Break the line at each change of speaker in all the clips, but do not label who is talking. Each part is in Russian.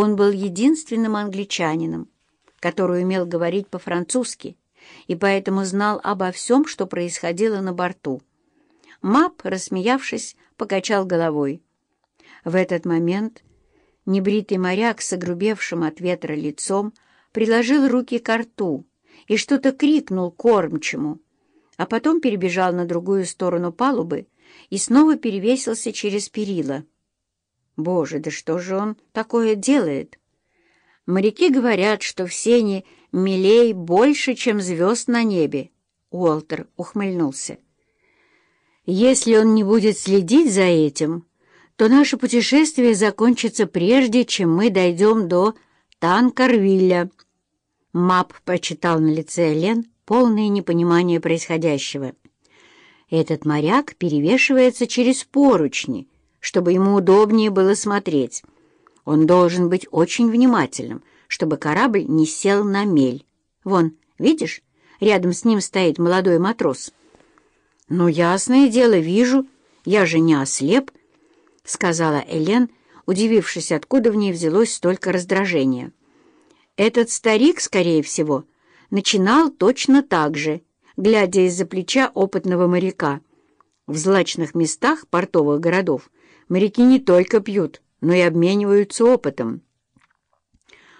Он был единственным англичанином, который умел говорить по-французски, и поэтому знал обо всем, что происходило на борту. Мап, рассмеявшись, покачал головой. В этот момент небритый моряк с огрубевшим от ветра лицом приложил руки к рту и что-то крикнул кормчему, а потом перебежал на другую сторону палубы и снова перевесился через перила. Боже, да что же он такое делает? Моряки говорят, что в сене милей больше, чем звезд на небе. Уолтер ухмыльнулся. Если он не будет следить за этим, то наше путешествие закончится прежде, чем мы дойдем до Танкарвилля. Мап прочитал на лице Лен полное непонимание происходящего. Этот моряк перевешивается через поручни, чтобы ему удобнее было смотреть. Он должен быть очень внимательным, чтобы корабль не сел на мель. Вон, видишь, рядом с ним стоит молодой матрос. «Ну, ясное дело, вижу. Я же не ослеп», — сказала Элен, удивившись, откуда в ней взялось столько раздражения. Этот старик, скорее всего, начинал точно так же, глядя из-за плеча опытного моряка. В злачных местах портовых городов моряки не только пьют, но и обмениваются опытом.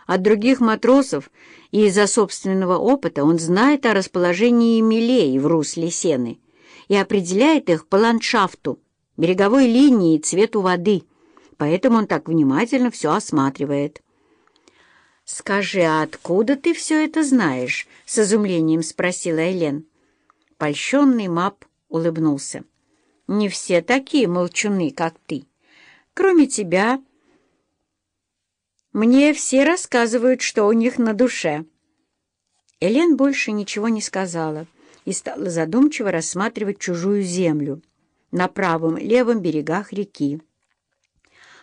От других матросов и из-за собственного опыта он знает о расположении мелей в русле сены и определяет их по ландшафту, береговой линии и цвету воды, поэтому он так внимательно все осматривает. «Скажи, а откуда ты все это знаешь?» — с изумлением спросила Элен. Польщенный Мап улыбнулся. «Не все такие молчуны, как ты. Кроме тебя, мне все рассказывают, что у них на душе». Элен больше ничего не сказала и стала задумчиво рассматривать чужую землю на правом и левом берегах реки.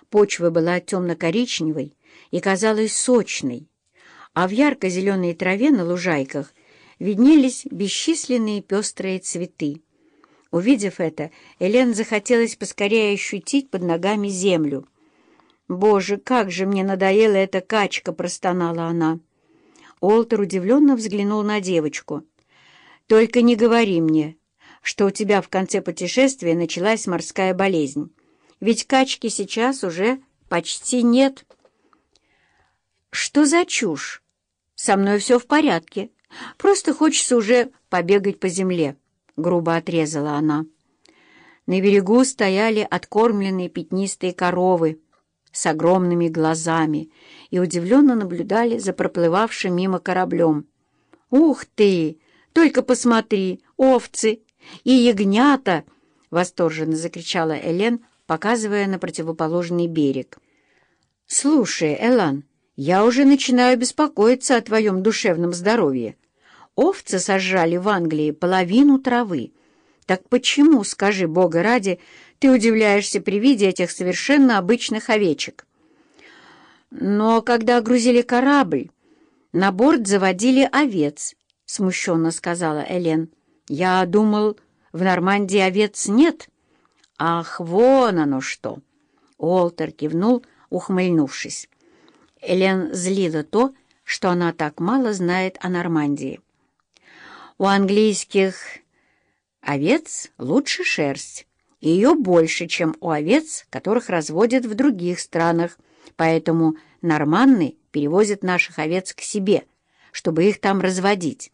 Почва была темно-коричневой и казалась сочной, а в ярко-зеленой траве на лужайках виднелись бесчисленные пестрые цветы. Увидев это, Элен захотелось поскорее ощутить под ногами землю. «Боже, как же мне надоела эта качка!» — простонала она. Олтер удивленно взглянул на девочку. «Только не говори мне, что у тебя в конце путешествия началась морская болезнь. Ведь качки сейчас уже почти нет». «Что за чушь? Со мной все в порядке. Просто хочется уже побегать по земле», — грубо отрезала она. На берегу стояли откормленные пятнистые коровы с огромными глазами и удивленно наблюдали за проплывавшим мимо кораблем. «Ух ты! Только посмотри! Овцы! И ягнята!» — восторженно закричала Элен, показывая на противоположный берег. «Слушай, Элан, я уже начинаю беспокоиться о твоем душевном здоровье. Овцы сожрали в Англии половину травы. Так почему, скажи бога ради, ты удивляешься при виде этих совершенно обычных овечек? Но когда грузили корабль, на борт заводили овец, — смущенно сказала Элен. Я думал, в Нормандии овец нет. Ах, вон оно что! Уолтер кивнул, ухмыльнувшись. Элен злила то, что она так мало знает о Нормандии. У английских овец лучше шерсть, ее больше, чем у овец, которых разводят в других странах, поэтому норманны перевозят наших овец к себе, чтобы их там разводить.